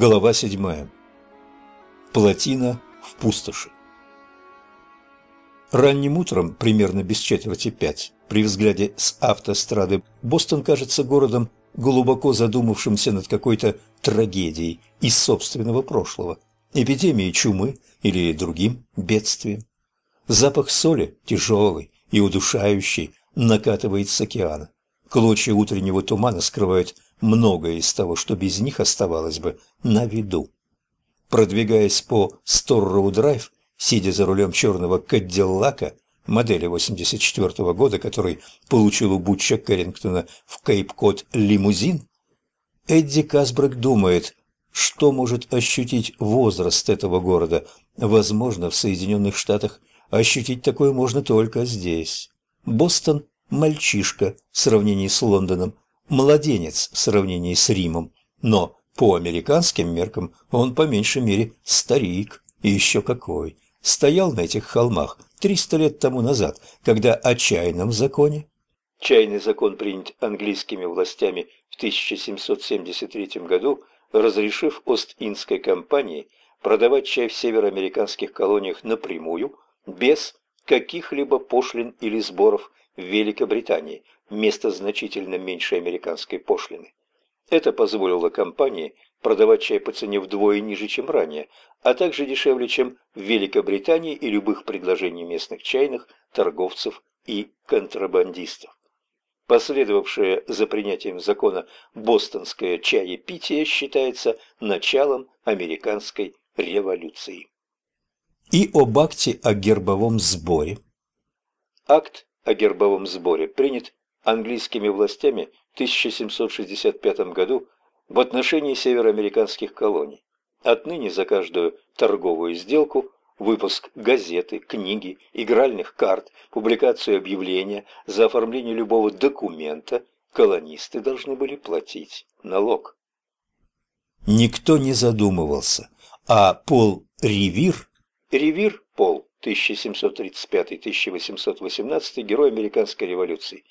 Глава седьмая. Плотина в пустоши. Ранним утром, примерно без четверти пять, при взгляде с автострады, Бостон кажется городом, глубоко задумавшимся над какой-то трагедией из собственного прошлого, эпидемией чумы или другим бедствием. Запах соли, тяжелый и удушающий, накатывает с океана. Клочья утреннего тумана скрывают многое из того, что без них оставалось бы на виду. Продвигаясь по Сторроу-драйв, сидя за рулем черного Кадиллака модели 84 -го года, который получил у Бутча Кэррингтона в Кейп-Код лимузин, Эдди Касбрек думает, что может ощутить возраст этого города. Возможно, в Соединенных Штатах ощутить такое можно только здесь. Бостон – мальчишка в сравнении с Лондоном, младенец в сравнении с Римом, но по американским меркам он по меньшей мере старик, и еще какой. Стоял на этих холмах 300 лет тому назад, когда о чайном законе Чайный закон принят английскими властями в 1773 году, разрешив Ост-Индской компании продавать чай в североамериканских колониях напрямую, без каких-либо пошлин или сборов в Великобритании вместо значительно меньшей американской пошлины. Это позволило компании продавать чай по цене вдвое ниже, чем ранее, а также дешевле, чем в Великобритании и любых предложений местных чайных, торговцев и контрабандистов. Последовавшее за принятием закона бостонское чаепитие считается началом американской революции. И об акте о гербовом сборе. Акт о гербовом сборе принят английскими властями в 1765 году в отношении североамериканских колоний. Отныне за каждую торговую сделку, выпуск газеты, книги, игральных карт, публикацию объявления, за оформление любого документа колонисты должны были платить налог. Никто не задумывался, а Пол Ривир, Ривир Пол, 1735-1818, герой американской революции,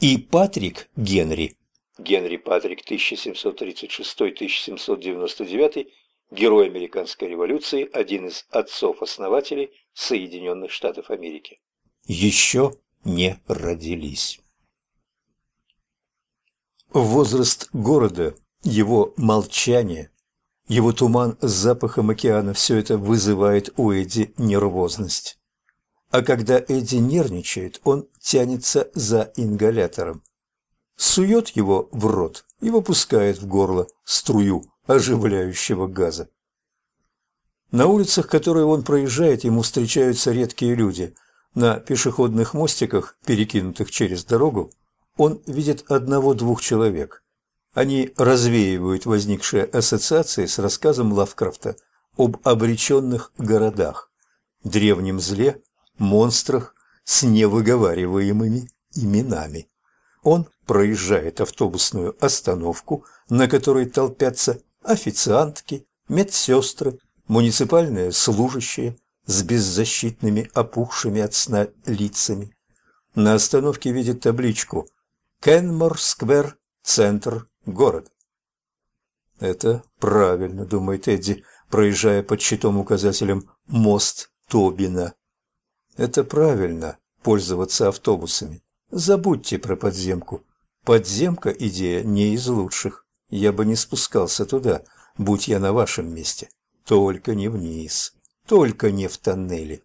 и Патрик Генри, Генри Патрик 1736-1799, герой американской революции, один из отцов-основателей Соединенных Штатов Америки. Еще не родились. Возраст города, его молчание, его туман с запахом океана – все это вызывает у Эдди нервозность. А когда Эдди нервничает, он тянется за ингалятором. Сует его в рот и выпускает в горло струю оживляющего газа. На улицах, которые он проезжает, ему встречаются редкие люди. На пешеходных мостиках, перекинутых через дорогу, он видит одного-двух человек. Они развеивают возникшие ассоциации с рассказом Лавкрафта об обреченных городах, древнем зле, монстрах с невыговариваемыми именами. Он проезжает автобусную остановку, на которой толпятся официантки, медсестры, муниципальные служащие с беззащитными опухшими от сна лицами. На остановке видит табличку «Кенмор-сквер, центр города». «Это правильно», — думает Эдди, проезжая под щитом указателем «Мост Тобина». Это правильно – пользоваться автобусами. Забудьте про подземку. Подземка – идея не из лучших. Я бы не спускался туда, будь я на вашем месте. Только не вниз, только не в тоннеле.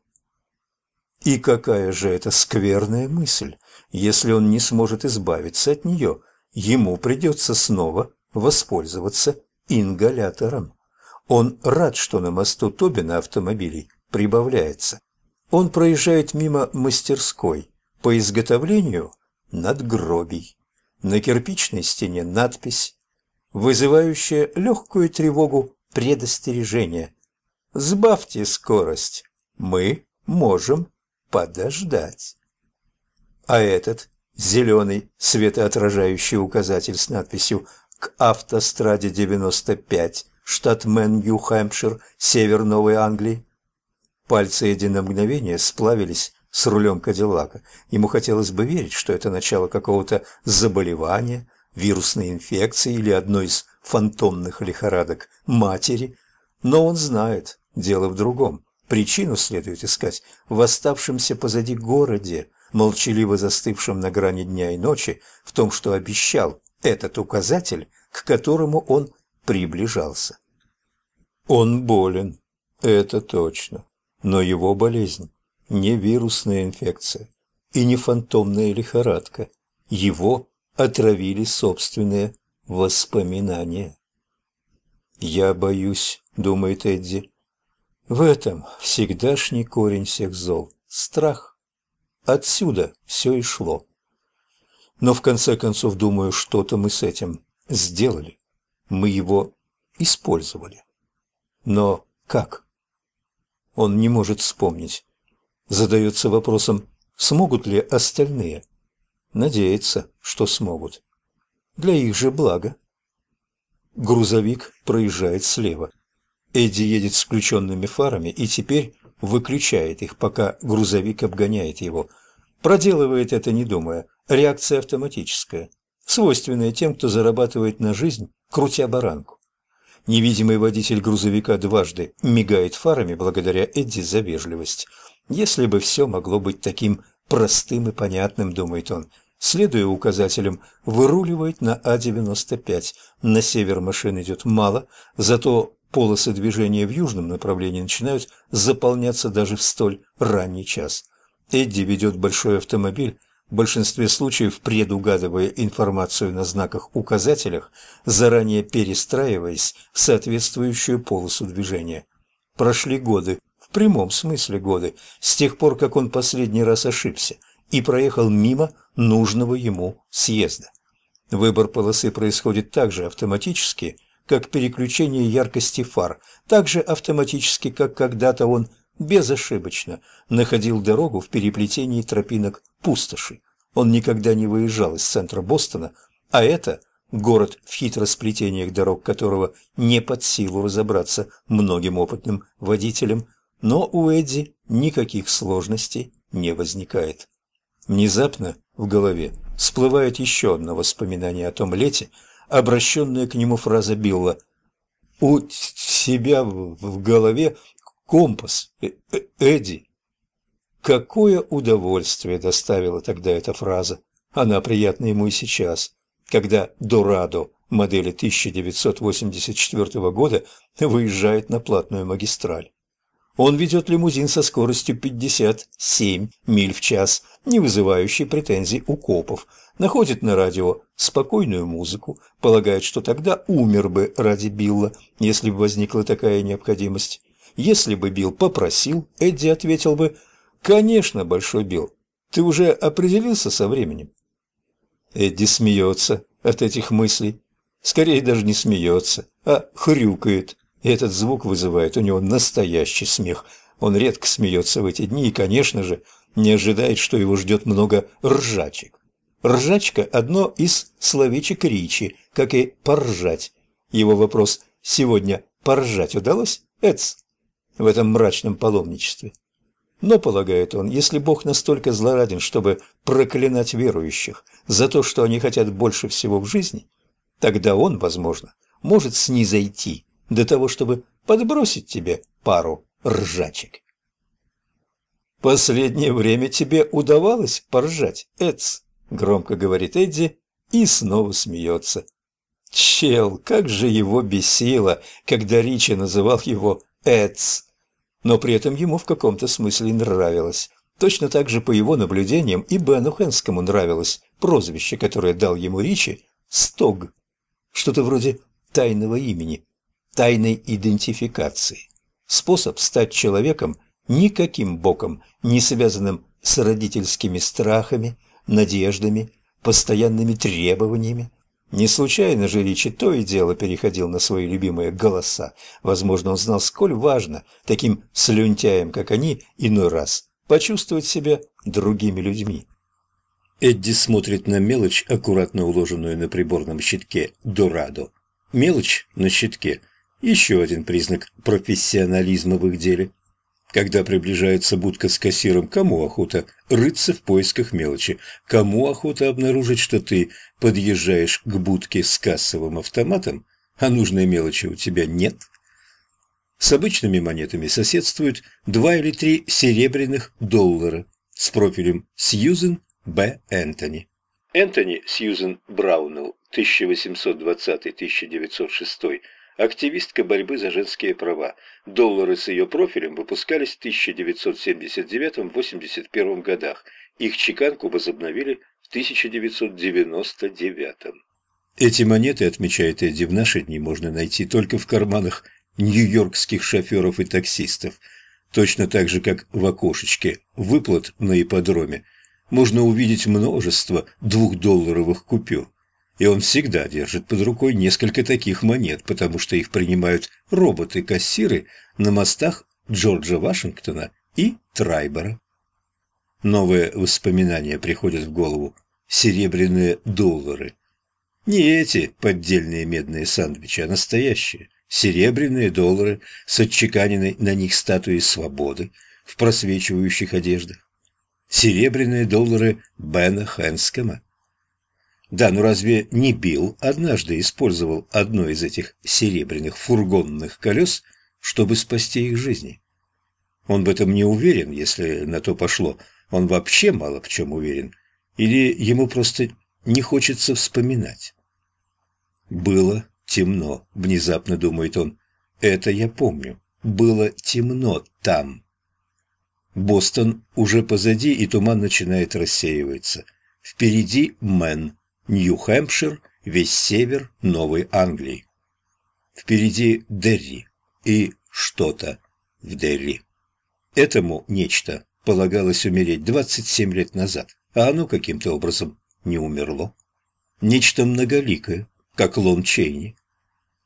И какая же это скверная мысль. Если он не сможет избавиться от нее, ему придется снова воспользоваться ингалятором. Он рад, что на мосту Тобина автомобилей прибавляется. Он проезжает мимо мастерской по изготовлению надгробий. На кирпичной стене надпись, вызывающая легкую тревогу предостережения. «Сбавьте скорость, мы можем подождать». А этот зеленый светоотражающий указатель с надписью «К автостраде 95, штат Мэн, Нью-Хэмпшир, север Новой Англии» Пальцы Эдди на мгновение сплавились с рулем Кадиллака. Ему хотелось бы верить, что это начало какого-то заболевания, вирусной инфекции или одной из фантомных лихорадок матери, но он знает, дело в другом. Причину следует искать в оставшемся позади городе, молчаливо застывшем на грани дня и ночи, в том, что обещал этот указатель, к которому он приближался. Он болен, это точно, но его болезнь не вирусная инфекция и не фантомная лихорадка. Его отравили собственные воспоминания. «Я боюсь», — думает Эдди. В этом всегдашний корень всех зол — страх. Отсюда все и шло. Но в конце концов, думаю, что-то мы с этим сделали. Мы его использовали. Но как? Он не может вспомнить. Задается вопросом, смогут ли остальные. Надеется, что смогут. Для их же блага. Грузовик проезжает слева. Эдди едет с включенными фарами и теперь выключает их, пока грузовик обгоняет его. Проделывает это не думая. Реакция автоматическая, свойственная тем, кто зарабатывает на жизнь, крутя баранку. Невидимый водитель грузовика дважды мигает фарами благодаря Эдди за вежливость. Если бы все могло быть таким простым и понятным, думает он, следуя указателям, выруливает на А-95. На север машин идет мало, зато полосы движения в южном направлении начинают заполняться даже в столь ранний час. Эдди ведет большой автомобиль, в большинстве случаев предугадывая информацию на знаках-указателях, заранее перестраиваясь в соответствующую полосу движения. Прошли годы, в прямом смысле годы, с тех пор, как он последний раз ошибся и проехал мимо нужного ему съезда. Выбор полосы происходит так же автоматически, как переключение яркости фар, так же автоматически, как когда-то он безошибочно находил дорогу в переплетении тропинок пустоши. Он никогда не выезжал из центра Бостона, а это город в хитросплетениях дорог которого не под силу разобраться многим опытным водителям, но у Эдди никаких сложностей не возникает. Внезапно в голове всплывает еще одно воспоминание о том лете, обращенная к нему фраза Билла. «У себя в голове компас, э -э Эдди». Какое удовольствие доставила тогда эта фраза. Она приятна ему и сейчас, когда Дорадо модели 1984 года выезжает на платную магистраль. Он ведет лимузин со скоростью 57 миль в час, не вызывающий претензий у копов, находит на радио спокойную музыку, полагает, что тогда умер бы ради Билла, если бы возникла такая необходимость. Если бы Билл попросил, Эдди ответил бы «Конечно, Большой Билл, ты уже определился со временем?» Эдди смеется от этих мыслей. Скорее даже не смеется, а хрюкает. И этот звук вызывает у него настоящий смех. Он редко смеется в эти дни и, конечно же, не ожидает, что его ждет много ржачек. Ржачка – одно из словечек Ричи, как и поржать. Его вопрос «сегодня поржать удалось?» Эц в этом мрачном паломничестве. Но, полагает он, если Бог настолько злораден, чтобы проклинать верующих за то, что они хотят больше всего в жизни, тогда он, возможно, может снизойти до того, чтобы подбросить тебе пару ржачек. «Последнее время тебе удавалось поржать, Эдс?» — громко говорит Эдди и снова смеется. Чел, как же его бесило, когда Ричи называл его Эдс. Но при этом ему в каком-то смысле нравилось. Точно так же, по его наблюдениям, и Бену Хэнскому нравилось прозвище, которое дал ему Ричи – Стог. Что-то вроде тайного имени тайной идентификации. Способ стать человеком никаким боком, не связанным с родительскими страхами, надеждами, постоянными требованиями. Не случайно же Ричи то и дело переходил на свои любимые голоса. Возможно, он знал, сколь важно таким слюнтяем, как они, иной раз почувствовать себя другими людьми. Эдди смотрит на мелочь, аккуратно уложенную на приборном щитке «Дорадо». Мелочь на щитке – еще один признак профессионализма в их деле. Когда приближается будка с кассиром, кому охота рыться в поисках мелочи? Кому охота обнаружить, что ты подъезжаешь к будке с кассовым автоматом, а нужной мелочи у тебя нет. С обычными монетами соседствуют два или три серебряных доллара с профилем Сьюзен Б. Энтони. Энтони Сьюзен Браунелл, 1820-1906, активистка борьбы за женские права. Доллары с ее профилем выпускались в 1979-81 годах. Их чеканку возобновили в 1999. Эти монеты, отмечает Эдди, в наши дни можно найти только в карманах нью-йоркских шоферов и таксистов. Точно так же, как в окошечке выплат на ипподроме можно увидеть множество двухдолларовых купюр. И он всегда держит под рукой несколько таких монет, потому что их принимают роботы-кассиры на мостах Джорджа Вашингтона и Трайбера. Новые воспоминания приходят в голову. Серебряные доллары. Не эти поддельные медные сандвичи, а настоящие. Серебряные доллары с отчеканенной на них статуей свободы в просвечивающих одеждах серебряные доллары Бена Хэнскома. Да, но разве не Билл однажды использовал одно из этих серебряных фургонных колес, чтобы спасти их жизни? Он в этом не уверен, если на то пошло. Он вообще мало в чем уверен. Или ему просто не хочется вспоминать. Было темно, внезапно думает он. Это я помню. Было темно там. Бостон уже позади, и туман начинает рассеиваться. Впереди Мэн, Нью-Хэмпшир, весь север Новой Англии. Впереди Дерри и что-то в Дерри. Этому нечто полагалось умереть 27 лет назад, а оно каким-то образом не умерло. Нечто многоликое, как Лон Чейни.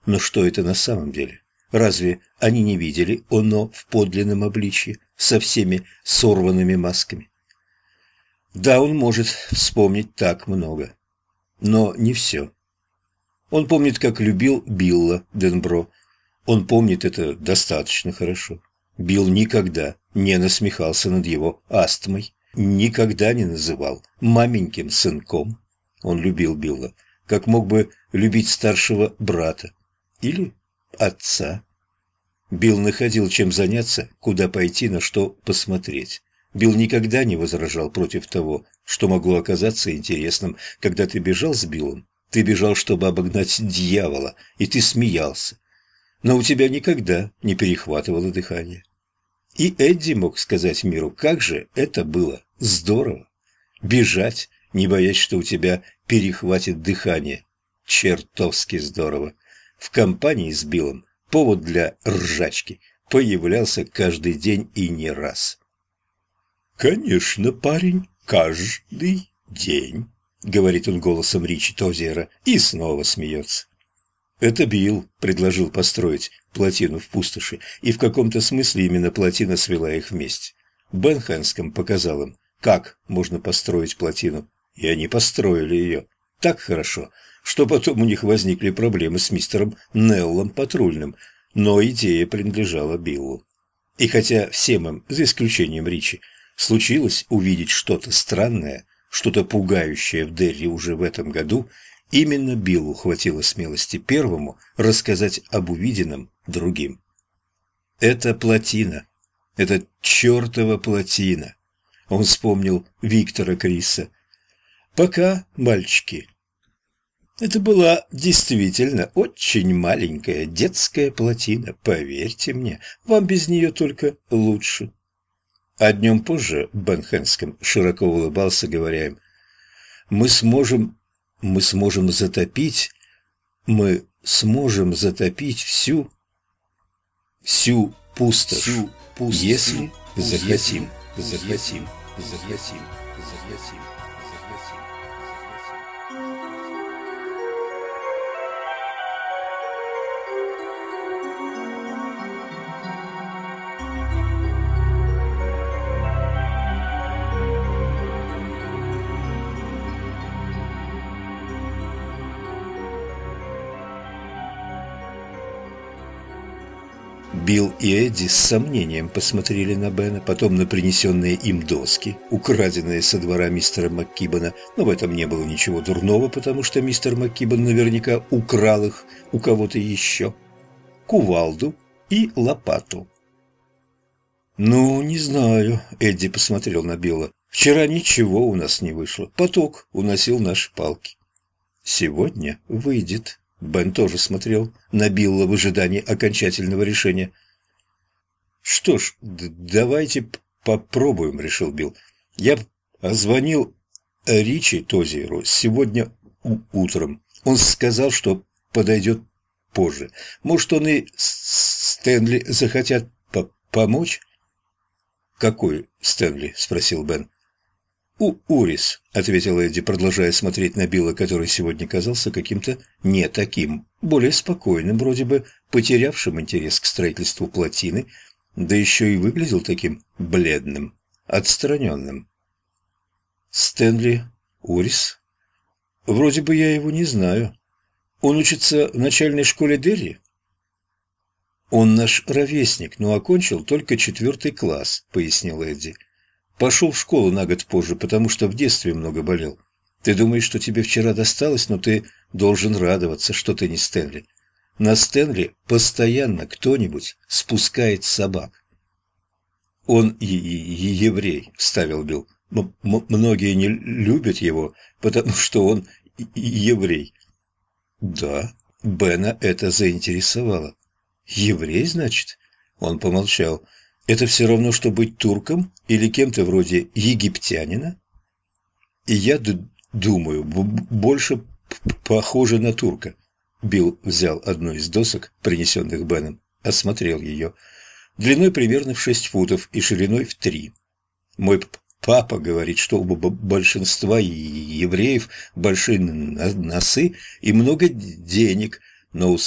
Но что это на самом деле? Разве они не видели оно в подлинном обличье? со всеми сорванными масками. Да, он может вспомнить так много, но не все. Он помнит, как любил Билла Денбро. Он помнит это достаточно хорошо. Билл никогда не насмехался над его астмой, никогда не называл маменьким сынком. Он любил Билла, как мог бы любить старшего брата или отца. Билл находил чем заняться, куда пойти, на что посмотреть. Билл никогда не возражал против того, что могло оказаться интересным. Когда ты бежал с Биллом, ты бежал, чтобы обогнать дьявола, и ты смеялся. Но у тебя никогда не перехватывало дыхание. И Эдди мог сказать миру, как же это было здорово. Бежать, не боясь, что у тебя перехватит дыхание. Чертовски здорово. В компании с Биллом повод для ржачки появлялся каждый день и не раз. «Конечно, парень, каждый день», — говорит он голосом Ричи Тозера и снова смеется. Это Билл предложил построить плотину в пустоши, и в каком-то смысле именно плотина свела их вместе. Бен Хэнском показал им, как можно построить плотину, и они построили ее. Так хорошо, что потом у них возникли проблемы с мистером Неллом Патрульным, но идея принадлежала Биллу. И хотя всем им, за исключением Ричи, случилось увидеть что-то странное, что-то пугающее в Дерри уже в этом году, именно Биллу хватило смелости первому рассказать об увиденном другим. Это плотина. Это чертова плотина. Он вспомнил Виктора Криса. Пока, мальчики, это была действительно очень маленькая детская плотина, поверьте мне, вам без нее только лучше. А днем позже Бен Хэнском широко улыбался, говоря им, «Мы сможем, мы сможем затопить, мы сможем затопить всю, всю пустошь, всю пустошь если захотим, захотим, захотим, захотим». Билл и Эдди с сомнением посмотрели на Бена, потом на принесенные им доски, украденные со двора мистера МакКибана, но в этом не было ничего дурного, потому что мистер МакКибан наверняка украл их у кого-то еще, кувалду и лопату. «Ну, не знаю», — Эдди посмотрел на Билла. «Вчера ничего у нас не вышло. Поток уносил наши палки. Сегодня выйдет». Бен тоже смотрел на Билла в ожидании окончательного решения. «Что ж, давайте попробуем», — решил Билл. «Я звонил Ричи Тозиеру сегодня утром. Он сказал, что подойдет позже. Может, он и Стэнли захотят по помочь?» «Какой Стэнли?» – спросил Бен. «У Урис», – ответил Эдди, продолжая смотреть на Билла, который сегодня казался каким-то не таким, более спокойным, вроде бы потерявшим интерес к строительству плотины, да еще и выглядел таким бледным, отстраненным. «Стэнли Урис? Вроде бы я его не знаю. Он учится в начальной школе Дерри?» «Он наш ровесник, но окончил только четвертый класс», — пояснил Эдди. «Пошел в школу на год позже, потому что в детстве много болел. Ты думаешь, что тебе вчера досталось, но ты должен радоваться, что ты не Стэнли. На Стэнли постоянно кто-нибудь спускает собак». «Он и, и, и еврей», — вставил Билл. М «Многие не любят его, потому что он еврей». «Да, Бена это заинтересовало. «Еврей, значит?» Он помолчал. «Это все равно, что быть турком или кем-то вроде египтянина?» «И я думаю, больше похоже на турка». Билл взял одну из досок, принесенных Беном, осмотрел ее. Длиной примерно в шесть футов и шириной в три. Мой папа говорит, что у большинства евреев большие носы и много денег, но у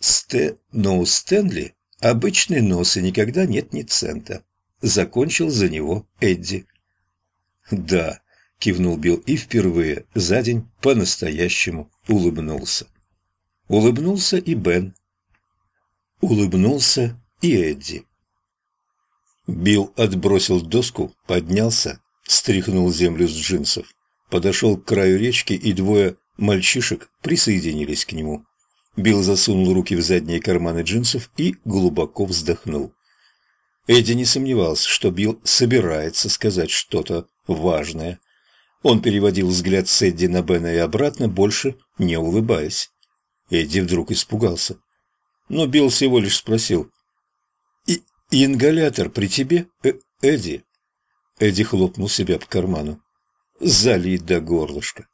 Сте... Но у Стэнли обычный нос и никогда нет ни цента. Закончил за него Эдди. «Да», — кивнул Билл и впервые за день по-настоящему улыбнулся. Улыбнулся и Бен. Улыбнулся и Эдди. Билл отбросил доску, поднялся, стряхнул землю с джинсов, подошел к краю речки, и двое мальчишек присоединились к нему. Билл засунул руки в задние карманы джинсов и глубоко вздохнул. Эдди не сомневался, что Билл собирается сказать что-то важное. Он переводил взгляд с Эдди на Бена и обратно, больше не улыбаясь. Эдди вдруг испугался. Но Билл всего лишь спросил. «И ингалятор при тебе, э Эдди?» Эдди хлопнул себя по карману. «Залит до горлышка».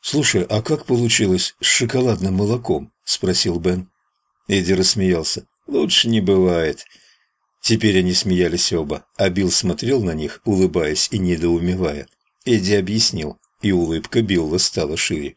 «Слушай, а как получилось с шоколадным молоком?» – спросил Бен. Эдди рассмеялся. «Лучше не бывает». Теперь они смеялись оба, а Билл смотрел на них, улыбаясь и недоумевая. Эдди объяснил, и улыбка Билла стала шире.